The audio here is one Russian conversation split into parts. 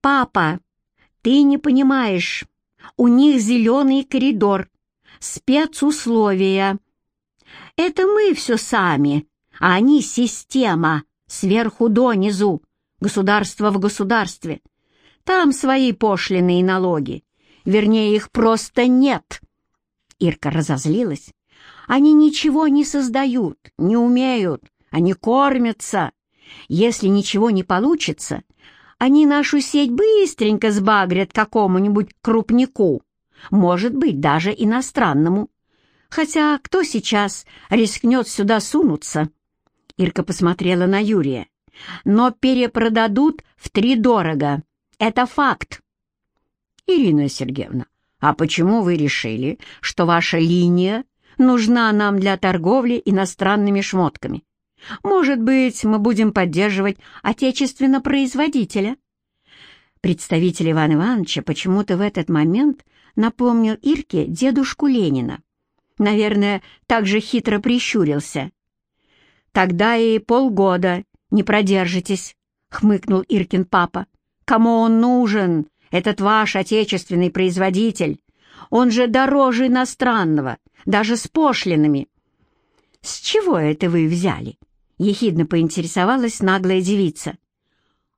«Папа, ты не понимаешь, у них зеленый коридор, спецусловия. Это мы все сами, а они система, сверху донизу, государство в государстве. Там свои пошлины и налоги. Вернее, их просто нет. Ирка разозлилась. Они ничего не создают, не умеют, они кормятся. Если ничего не получится, они нашу сеть быстренько сбагрят какому-нибудь крупнику, может быть, даже иностранному. Хотя кто сейчас рискнет сюда сунуться? Ирка посмотрела на Юрия. Но перепродадут втридорого. Это факт. Ирина Сергеевна, а почему вы решили, что ваша линия нужна нам для торговли иностранными шмотками? Может быть, мы будем поддерживать отечественно производителя?» Представитель Ивана Ивановича почему-то в этот момент напомнил Ирке дедушку Ленина. Наверное, так же хитро прищурился. «Тогда и полгода не продержитесь», — хмыкнул Иркин папа. «Кому он нужен, этот ваш отечественный производитель? Он же дороже иностранного, даже с пошлинами». «С чего это вы взяли?» — ехидно поинтересовалась наглая девица.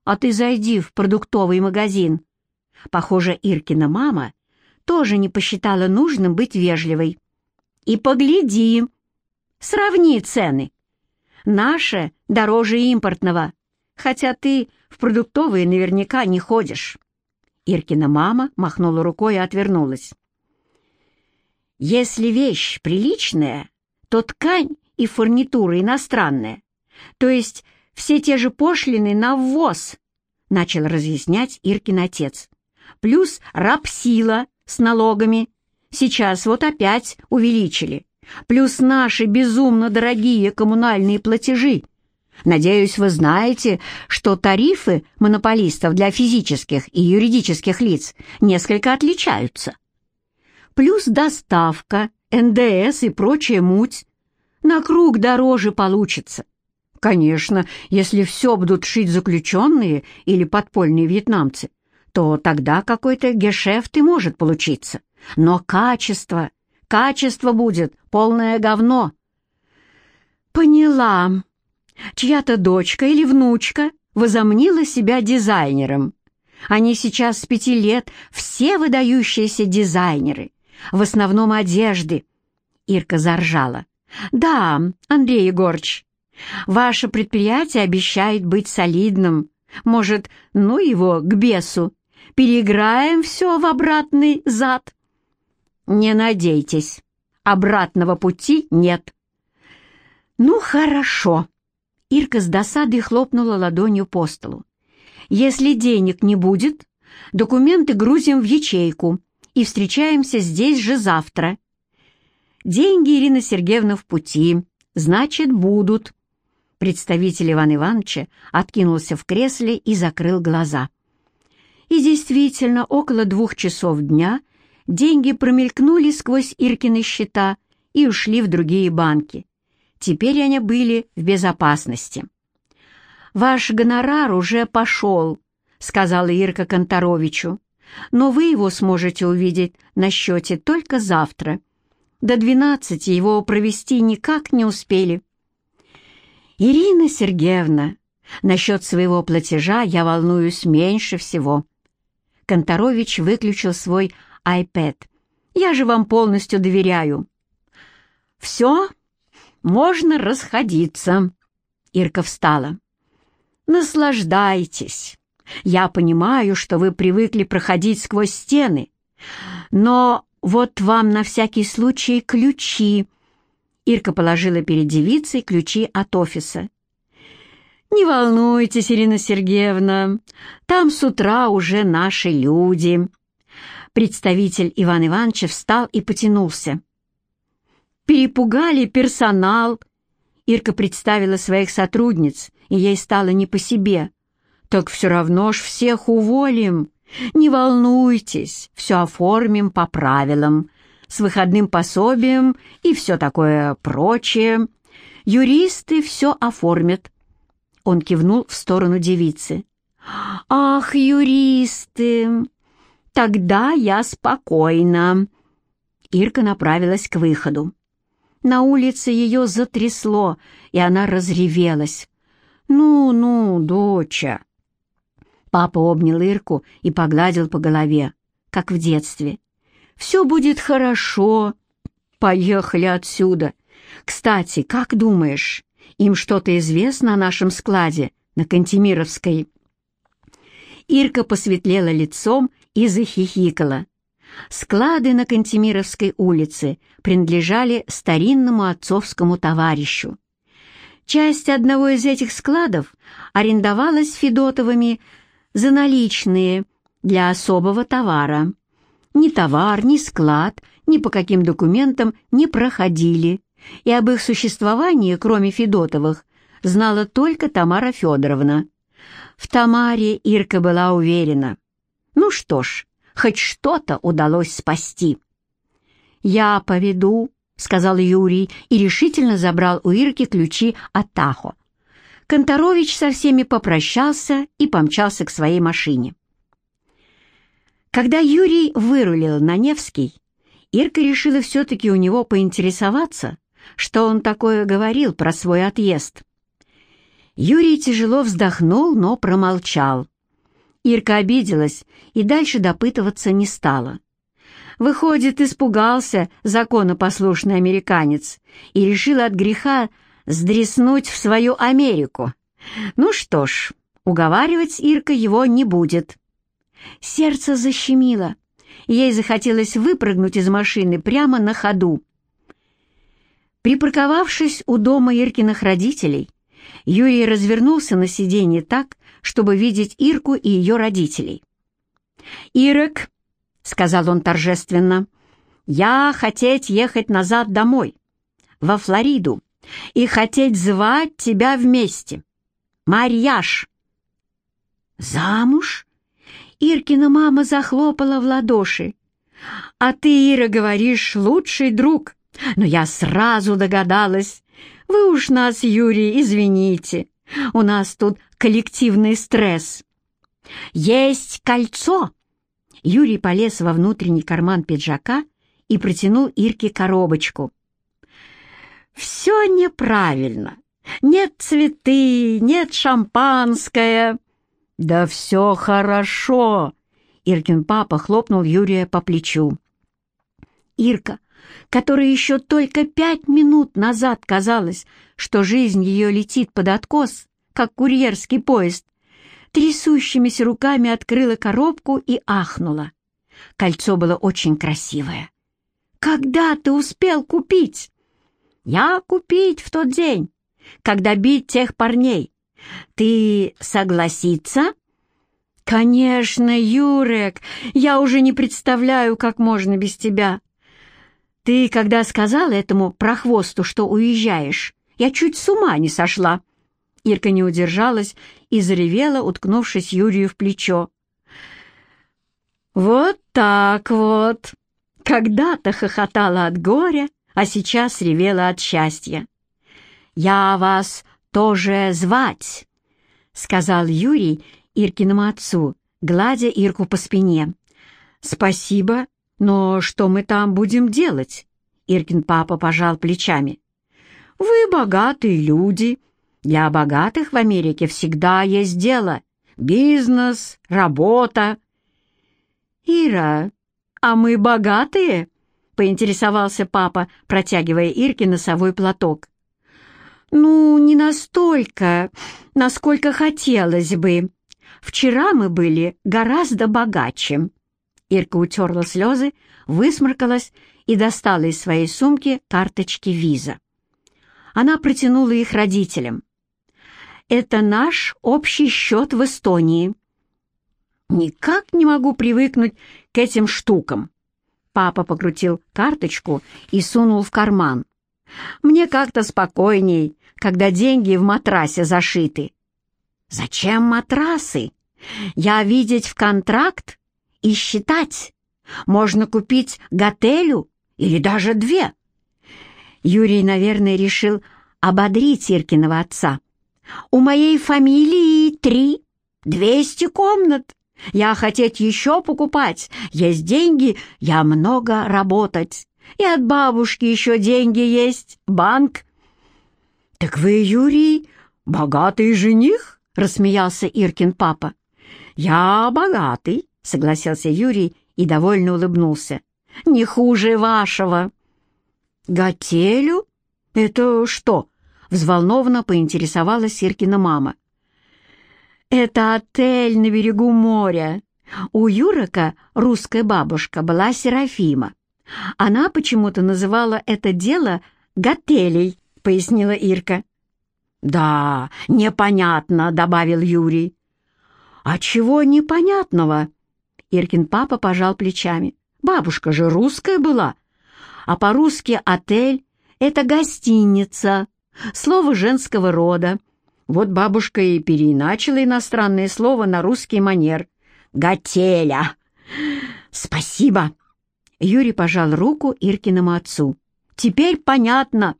«А ты зайди в продуктовый магазин». Похоже, Иркина мама тоже не посчитала нужным быть вежливой. «И погляди, сравни цены. Наше дороже импортного, хотя ты в продуктовые наверняка не ходишь». Иркина мама махнула рукой и отвернулась. «Если вещь приличная, то ткань и фурнитура иностранная. То есть все те же пошлины на ввоз, начал разъяснять Иркин отец. Плюс рабсила с налогами. Сейчас вот опять увеличили. Плюс наши безумно дорогие коммунальные платежи. Надеюсь, вы знаете, что тарифы монополистов для физических и юридических лиц несколько отличаются. Плюс доставка, НДС и прочая муть. На круг дороже получится. Конечно, если все будут шить заключенные или подпольные вьетнамцы, то тогда какой-то гешефт и может получиться. Но качество, качество будет полное говно. Поняла. Чья-то дочка или внучка возомнила себя дизайнером. Они сейчас с пяти лет все выдающиеся дизайнеры, в основном одежды. Ирка заржала. «Да, Андрей Егорыч, Ваше предприятие обещает быть солидным. Может, ну его к бесу, переиграем все в обратный зад? Не надейтесь, обратного пути нет. Ну, хорошо. Ирка с досадой хлопнула ладонью по столу. Если денег не будет, документы грузим в ячейку и встречаемся здесь же завтра. Деньги, Ирина Сергеевна, в пути, значит, будут. Представитель Ивана Ивановича откинулся в кресле и закрыл глаза. И действительно, около двух часов дня деньги промелькнули сквозь Иркины счета и ушли в другие банки. Теперь они были в безопасности. «Ваш гонорар уже пошел», — сказала Ирка Конторовичу, «но вы его сможете увидеть на счете только завтра. До двенадцати его провести никак не успели». «Ирина Сергеевна, насчет своего платежа я волнуюсь меньше всего». Конторович выключил свой iPad. «Я же вам полностью доверяю». «Все, можно расходиться». Ирка встала. «Наслаждайтесь. Я понимаю, что вы привыкли проходить сквозь стены, но вот вам на всякий случай ключи». Ирка положила перед девицей ключи от офиса. «Не волнуйтесь, Ирина Сергеевна, там с утра уже наши люди». Представитель Иван Ивановича встал и потянулся. «Перепугали персонал». Ирка представила своих сотрудниц, и ей стало не по себе. «Так все равно ж всех уволим. Не волнуйтесь, все оформим по правилам с выходным пособием и все такое прочее. Юристы все оформят». Он кивнул в сторону девицы. «Ах, юристы! Тогда я спокойна!» Ирка направилась к выходу. На улице ее затрясло, и она разревелась. «Ну-ну, доча!» Папа обнял Ирку и погладил по голове, как в детстве. «Все будет хорошо. Поехали отсюда. Кстати, как думаешь, им что-то известно о нашем складе на Кантемировской?» Ирка посветлела лицом и захихикала. Склады на Кантемировской улице принадлежали старинному отцовскому товарищу. Часть одного из этих складов арендовалась Федотовыми за наличные для особого товара. Ни товар, ни склад, ни по каким документам не проходили, и об их существовании, кроме Федотовых, знала только Тамара Федоровна. В Тамаре Ирка была уверена. Ну что ж, хоть что-то удалось спасти. «Я поведу», — сказал Юрий и решительно забрал у Ирки ключи от Тахо. Конторович со всеми попрощался и помчался к своей машине. Когда Юрий вырулил на Невский, Ирка решила все-таки у него поинтересоваться, что он такое говорил про свой отъезд. Юрий тяжело вздохнул, но промолчал. Ирка обиделась и дальше допытываться не стала. Выходит, испугался законопослушный американец и решил от греха сдреснуть в свою Америку. Ну что ж, уговаривать Ирка его не будет. Сердце защемило, ей захотелось выпрыгнуть из машины прямо на ходу. Припарковавшись у дома Иркиных родителей, Юрий развернулся на сиденье так, чтобы видеть Ирку и ее родителей. «Ирок», — сказал он торжественно, — «я хотеть ехать назад домой, во Флориду, и хотеть звать тебя вместе. Марьяж!» «Замуж?» Иркина мама захлопала в ладоши. «А ты, Ира, говоришь, лучший друг. Но я сразу догадалась. Вы уж нас, Юрий, извините. У нас тут коллективный стресс. Есть кольцо. Юрий полез во внутренний карман пиджака и протянул Ирке коробочку. Все неправильно. Нет цветы, нет шампанское. Да все хорошо. Иркин папа хлопнул Юрия по плечу. Ирка которой еще только пять минут назад казалось, что жизнь ее летит под откос, как курьерский поезд, трясущимися руками открыла коробку и ахнула. Кольцо было очень красивое. «Когда ты успел купить?» «Я купить в тот день, когда бить тех парней. Ты согласиться?» «Конечно, Юрек, я уже не представляю, как можно без тебя. Ты, когда сказала этому прохвосту, что уезжаешь, я чуть с ума не сошла. Ирка не удержалась и заревела, уткнувшись Юрию в плечо. «Вот так вот!» Когда-то хохотала от горя, а сейчас ревела от счастья. «Я вас тоже звать!» — сказал Юрий Иркиному отцу, гладя Ирку по спине. «Спасибо, «Но что мы там будем делать?» Иркин папа пожал плечами. «Вы богатые люди. Для богатых в Америке всегда есть дело. Бизнес, работа». «Ира, а мы богатые?» — поинтересовался папа, протягивая Ирке носовой платок. «Ну, не настолько, насколько хотелось бы. Вчера мы были гораздо богаче». Ирка утерла слезы, высморкалась и достала из своей сумки карточки виза. Она протянула их родителям. «Это наш общий счет в Эстонии». «Никак не могу привыкнуть к этим штукам». Папа покрутил карточку и сунул в карман. «Мне как-то спокойней, когда деньги в матрасе зашиты». «Зачем матрасы? Я видеть в контракт и считать. Можно купить готелю или даже две. Юрий, наверное, решил ободрить Иркиного отца. «У моей фамилии три». Двести комнат. Я хотеть еще покупать. Есть деньги, я много работать. И от бабушки еще деньги есть. Банк. Так вы, Юрий, богатый жених? Рассмеялся Иркин папа. Я богатый, согласился Юрий и довольно улыбнулся. Не хуже вашего. Готелю? Это что? Взволнованно поинтересовалась Иркина мама. «Это отель на берегу моря. У Юрока русская бабушка была Серафима. Она почему-то называла это дело «готелей», — пояснила Ирка. «Да, непонятно», — добавил Юрий. «А чего непонятного?» Иркин папа пожал плечами. «Бабушка же русская была, а по-русски отель — это гостиница, слово женского рода, вот бабушка и переиначила иностранное слово на русский манер. «Готеля!» «Спасибо!» Юрий пожал руку Иркиному отцу. «Теперь понятно!»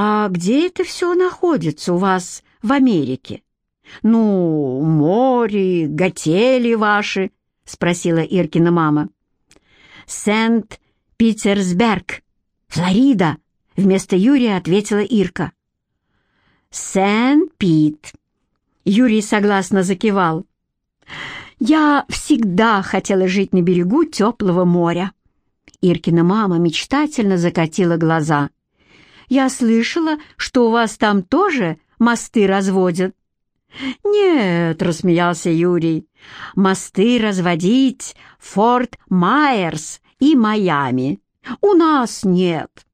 «А где это все находится у вас в Америке?» «Ну, море, готели ваши», — спросила Иркина мама. «Сент-Питерсберг, Флорида», — вместо Юрия ответила Ирка. Сен-Пит. Юрий согласно закивал. Я всегда хотела жить на берегу теплого моря. Иркина мама мечтательно закатила глаза. Я слышала, что у вас там тоже мосты разводят. «Нет», — рассмеялся Юрий, — «мосты разводить Форт Майерс и Майами. У нас нет».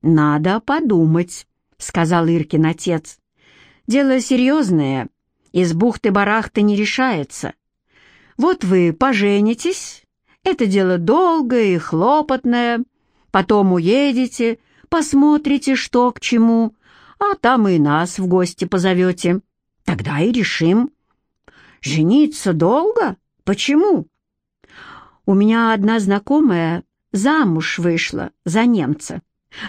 «Надо подумать», — сказал Иркин отец. «Дело серьезное, из бухты-барахты не решается. Вот вы поженитесь, это дело долгое и хлопотное, потом уедете, посмотрите, что к чему, а там и нас в гости позовете. Тогда и решим. Жениться долго? Почему? У меня одна знакомая замуж вышла за немца.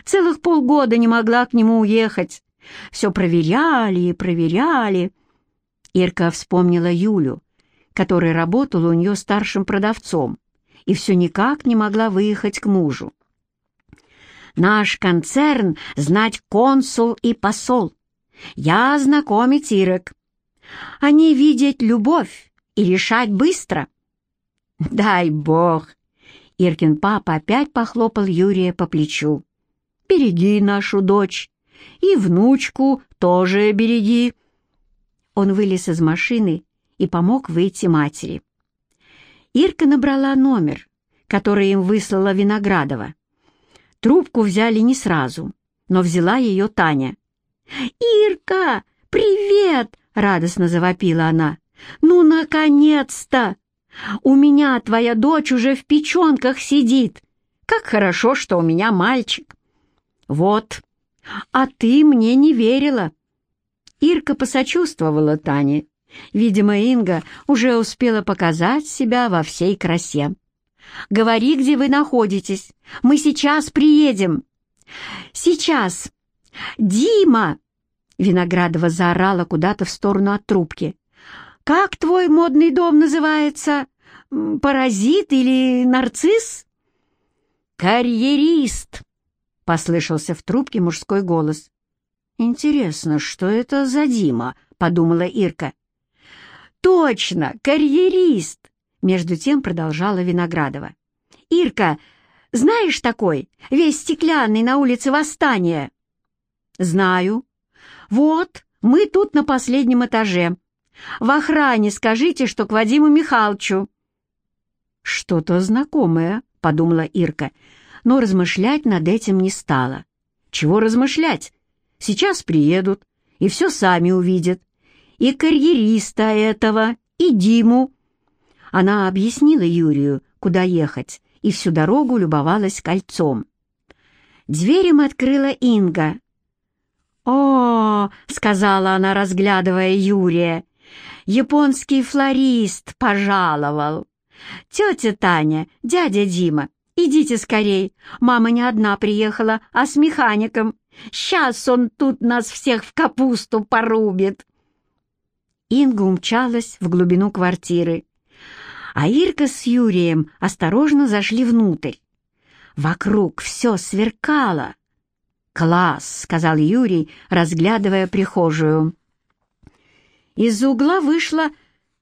Целых полгода не могла к нему уехать. Все проверяли и проверяли. Ирка вспомнила Юлю, которая работала у нее старшим продавцом, и все никак не могла выехать к мужу. «Наш концерн знать консул и посол. Я знакомить Ирок. Они видеть любовь и решать быстро». «Дай бог!» Иркин папа опять похлопал Юрия по плечу береги нашу дочь. И внучку тоже береги». Он вылез из машины и помог выйти матери. Ирка набрала номер, который им выслала Виноградова. Трубку взяли не сразу, но взяла ее Таня. «Ирка, привет!» — радостно завопила она. «Ну, наконец-то! У меня твоя дочь уже в печенках сидит. Как хорошо, что у меня мальчик!» «Вот, а ты мне не верила». Ирка посочувствовала Тане. Видимо, Инга уже успела показать себя во всей красе. «Говори, где вы находитесь. Мы сейчас приедем». «Сейчас! Дима!» Виноградова заорала куда-то в сторону от трубки. «Как твой модный дом называется? Паразит или нарцисс?» «Карьерист!» Послышался в трубке мужской голос. «Интересно, что это за Дима?» — подумала Ирка. «Точно, карьерист!» — между тем продолжала Виноградова. «Ирка, знаешь такой, весь стеклянный на улице Восстания?» «Знаю. Вот, мы тут на последнем этаже. В охране скажите, что к Вадиму Михайловичу». «Что-то знакомое», — подумала Ирка, — но размышлять над этим не стала. Чего размышлять? Сейчас приедут, и все сами увидят. И карьериста этого, и Диму. Она объяснила Юрию, куда ехать, и всю дорогу любовалась кольцом. Дверь им открыла Инга. «О, — сказала она, разглядывая Юрия, — японский флорист пожаловал. Тетя Таня, дядя Дима, «Идите скорей, мама не одна приехала, а с механиком. Сейчас он тут нас всех в капусту порубит». Инга умчалась в глубину квартиры, а Ирка с Юрием осторожно зашли внутрь. Вокруг все сверкало. «Класс!» — сказал Юрий, разглядывая прихожую. Из угла вышла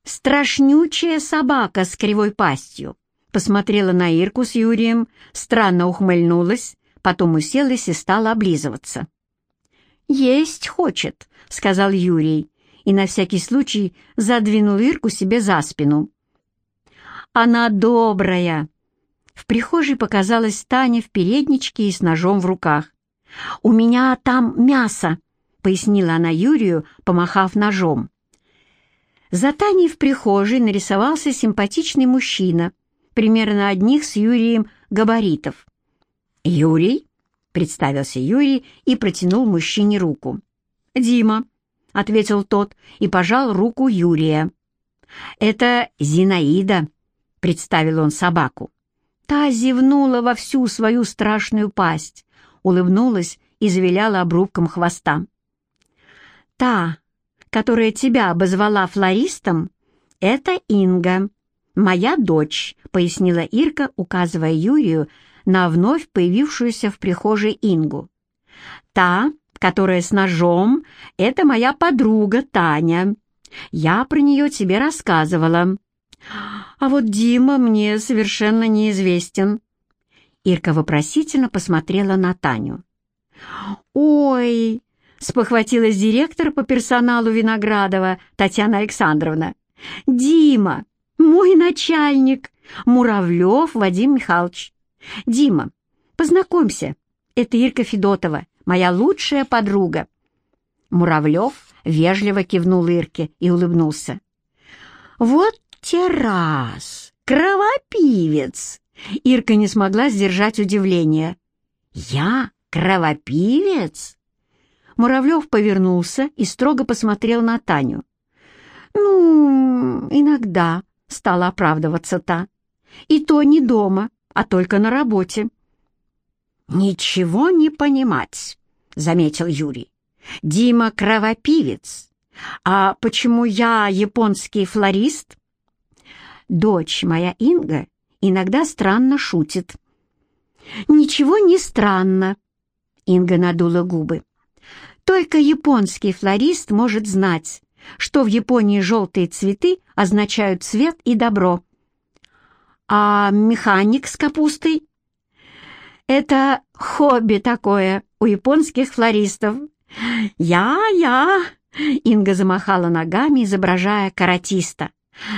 страшнючая собака с кривой пастью. Посмотрела на Ирку с Юрием, странно ухмыльнулась, потом уселась и стала облизываться. «Есть хочет», — сказал Юрий, и на всякий случай задвинул Ирку себе за спину. «Она добрая!» В прихожей показалась Таня в передничке и с ножом в руках. «У меня там мясо», — пояснила она Юрию, помахав ножом. За Таней в прихожей нарисовался симпатичный мужчина, примерно одних с Юрием габаритов. «Юрий?» — представился Юрий и протянул мужчине руку. «Дима», — ответил тот и пожал руку Юрия. «Это Зинаида», — представил он собаку. Та зевнула во всю свою страшную пасть, улыбнулась и завиляла обрубком хвоста. «Та, которая тебя обозвала флористом, это Инга, моя дочь», — пояснила Ирка, указывая Юрию на вновь появившуюся в прихожей Ингу. «Та, которая с ножом, это моя подруга Таня. Я про нее тебе рассказывала. А вот Дима мне совершенно неизвестен». Ирка вопросительно посмотрела на Таню. «Ой!» — спохватилась директор по персоналу Виноградова Татьяна Александровна. «Дима, мой начальник, Муравлев Вадим Михайлович. Дима, познакомься, это Ирка Федотова, моя лучшая подруга». Муравлев вежливо кивнул Ирке и улыбнулся. «Вот те раз! Кровопивец!» Ирка не смогла сдержать удивление. «Я кровопивец?» Муравлев повернулся и строго посмотрел на Таню. «Ну, иногда», — стала оправдываться та. «И то не дома, а только на работе». «Ничего не понимать», — заметил Юрий. «Дима кровопивец. А почему я японский флорист?» «Дочь моя Инга иногда странно шутит». «Ничего не странно», — Инга надула губы. «Только японский флорист может знать, что в Японии желтые цветы означают свет и добро. А механик с капустой? Это хобби такое у японских флористов. Я-я, Инга замахала ногами, изображая каратиста.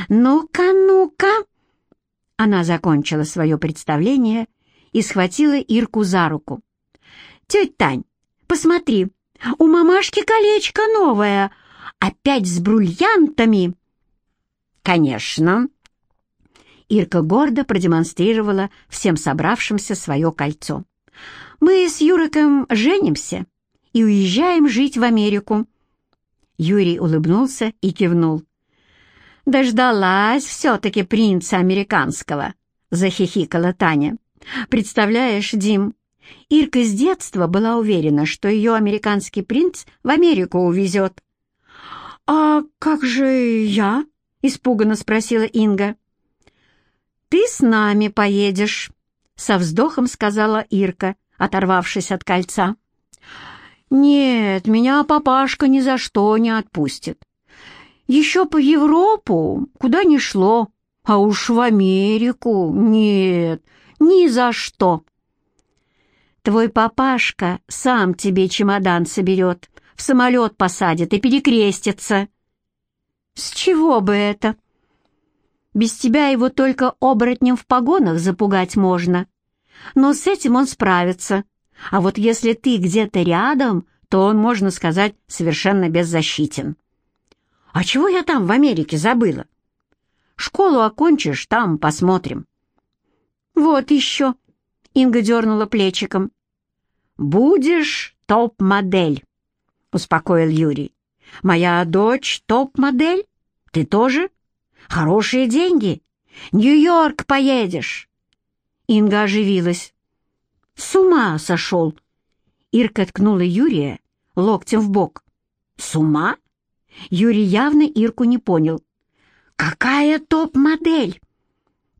Ну-ка, ну-ка. Она закончила свое представление и схватила Ирку за руку. «Тетя Тань, посмотри, у мамашки колечко новое, Опять с бриллиантами?» «Конечно!» Ирка гордо продемонстрировала всем собравшимся свое кольцо. «Мы с Юриком женимся и уезжаем жить в Америку». Юрий улыбнулся и кивнул. «Дождалась все-таки принца американского», — захихикала Таня. «Представляешь, Дим, Ирка с детства была уверена, что ее американский принц в Америку увезет. «А как же я?» — испуганно спросила Инга. «Ты с нами поедешь», — со вздохом сказала Ирка, оторвавшись от кольца. «Нет, меня папашка ни за что не отпустит. Еще по Европу, куда ни шло, а уж в Америку нет, ни за что». «Твой папашка сам тебе чемодан соберет», в самолет посадят и перекрестятся. С чего бы это? Без тебя его только оборотнем в погонах запугать можно. Но с этим он справится. А вот если ты где-то рядом, то он, можно сказать, совершенно беззащитен. А чего я там в Америке забыла? Школу окончишь, там посмотрим. Вот еще. Инга дернула плечиком. Будешь топ-модель. — успокоил Юрий. «Моя дочь топ-модель? Ты тоже? Хорошие деньги. Нью-Йорк поедешь!» Инга оживилась. «С ума сошел!» Ирка ткнула Юрия локтем в бок. «С ума? Юрий явно Ирку не понял. «Какая топ-модель?»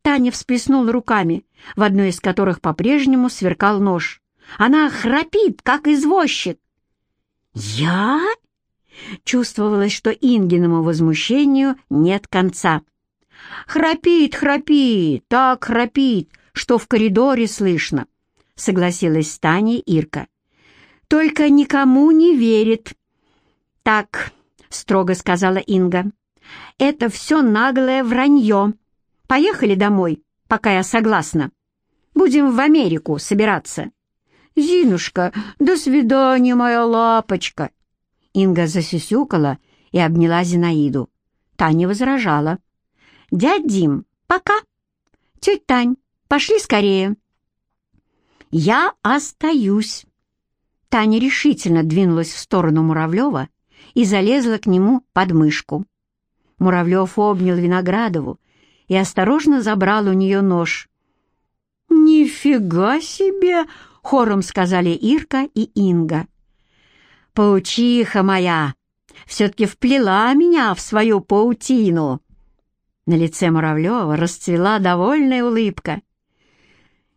Таня всплеснула руками, в одной из которых по-прежнему сверкал нож. «Она храпит, как извозчик!» «Я?» Чувствовалось, что Ингиному возмущению нет конца. «Храпит, храпит, так храпит, что в коридоре слышно», — согласилась с Таней Ирка. «Только никому не верит». «Так», — строго сказала Инга, — «это все наглое вранье. Поехали домой, пока я согласна. Будем в Америку собираться». «Зинушка, до свидания, моя лапочка!» Инга засюсюкала и обняла Зинаиду. Таня возражала. «Дядь Дим, пока!» «Тетя Тань, пошли скорее!» «Я остаюсь!» Таня решительно двинулась в сторону Муравлева и залезла к нему под мышку. Муравлев обнял Виноградову и осторожно забрал у нее нож. «Нифига себе!» — хором сказали Ирка и Инга. «Паучиха моя все-таки вплела меня в свою паутину!» На лице Муравлева расцвела довольная улыбка.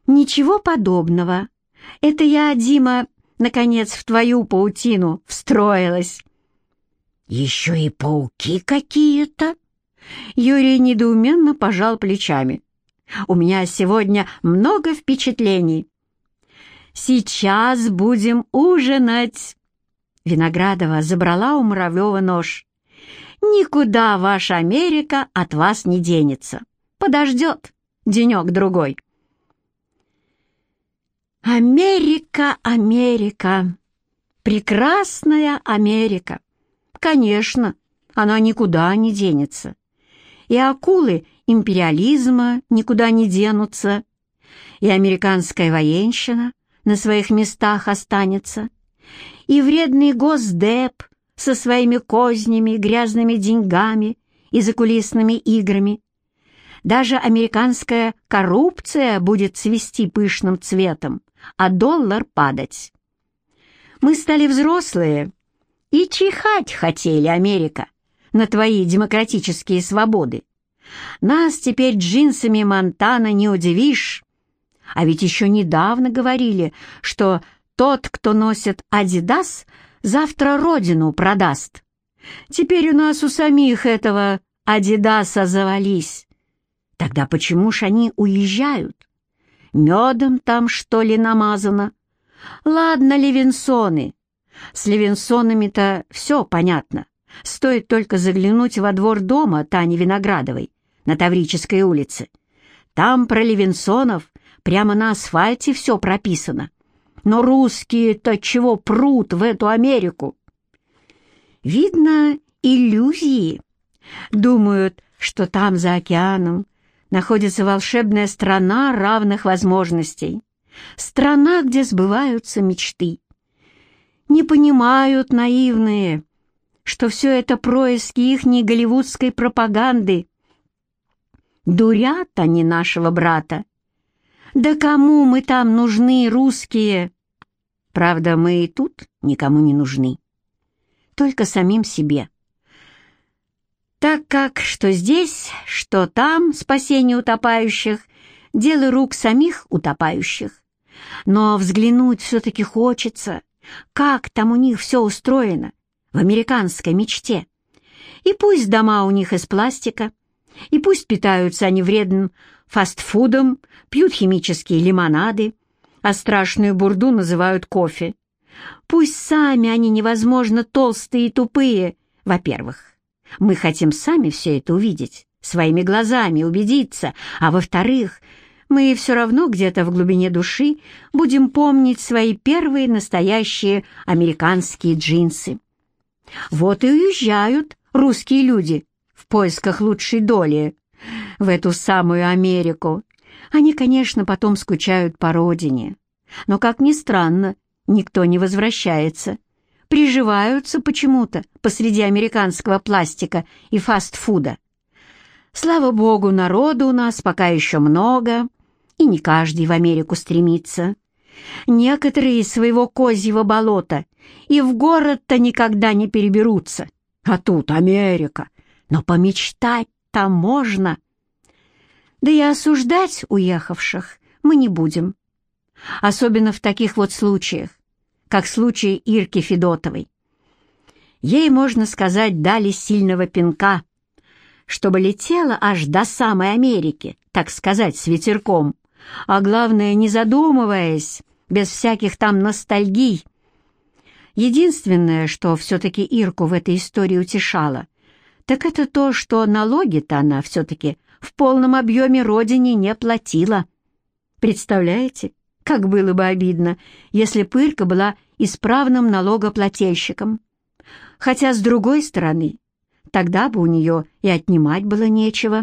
«Ничего подобного. Это я, Дима, наконец, в твою паутину встроилась». «Еще и пауки какие-то?» Юрий недоуменно пожал плечами. «У меня сегодня много впечатлений. Сейчас будем ужинать!» Виноградова забрала у Муравлева нож. «Никуда ваша Америка от вас не денется. Подождет денек-другой». «Америка, Америка! Прекрасная Америка! Конечно, она никуда не денется. И акулы империализма никуда не денутся, и американская военщина на своих местах останется, и вредный госдеп со своими кознями, грязными деньгами и закулисными играми. Даже американская коррупция будет цвести пышным цветом, а доллар падать. Мы стали взрослые и чихать хотели, Америка, на твои демократические свободы. Нас теперь джинсами Монтана не удивишь. А ведь еще недавно говорили, что тот, кто носит «Адидас», завтра родину продаст. Теперь у нас у самих этого «Адидаса» завались. Тогда почему ж они уезжают? Медом там, что ли, намазано? Ладно, Левинсоны. С Левинсонами-то все понятно. Стоит только заглянуть во двор дома Тани Виноградовой на Таврической улице. Там про Левинсонов Прямо на асфальте все прописано. Но русские-то чего прут в эту Америку? Видно, иллюзии. Думают, что там, за океаном, находится волшебная страна равных возможностей. Страна, где сбываются мечты. Не понимают наивные, что все это происки ихней голливудской пропаганды. Дурят они нашего брата да кому мы там нужны, русские? Правда, мы и тут никому не нужны. Только самим себе. Так как что здесь, что там спасение утопающих, дело рук самих утопающих. Но взглянуть все-таки хочется, как там у них все устроено, в американской мечте. И пусть дома у них из пластика, и пусть питаются они вредным фастфудом, пьют химические лимонады, а страшную бурду называют кофе. Пусть сами они невозможно толстые и тупые, во-первых. Мы хотим сами все это увидеть, своими глазами убедиться, а во-вторых, мы все равно где-то в глубине души будем помнить свои первые настоящие американские джинсы. Вот и уезжают русские люди в поисках лучшей доли в эту самую Америку. Они, конечно, потом скучают по родине. Но, как ни странно, никто не возвращается. Приживаются почему-то посреди американского пластика и фастфуда. Слава богу, народу у нас пока еще много, и не каждый в Америку стремится. Некоторые из своего козьего болота и в город-то никогда не переберутся. А тут Америка. Но помечтать-то можно. Да и осуждать уехавших мы не будем. Особенно в таких вот случаях, как случай Ирки Федотовой. Ей, можно сказать, дали сильного пинка, чтобы летела аж до самой Америки, так сказать, с ветерком, а главное, не задумываясь, без всяких там ностальгий. Единственное, что все-таки Ирку в этой истории утешало, так это то, что налоги-то она все-таки в полном объеме родине не платила. Представляете, как было бы обидно, если Пырка была исправным налогоплательщиком. Хотя, с другой стороны, тогда бы у нее и отнимать было нечего.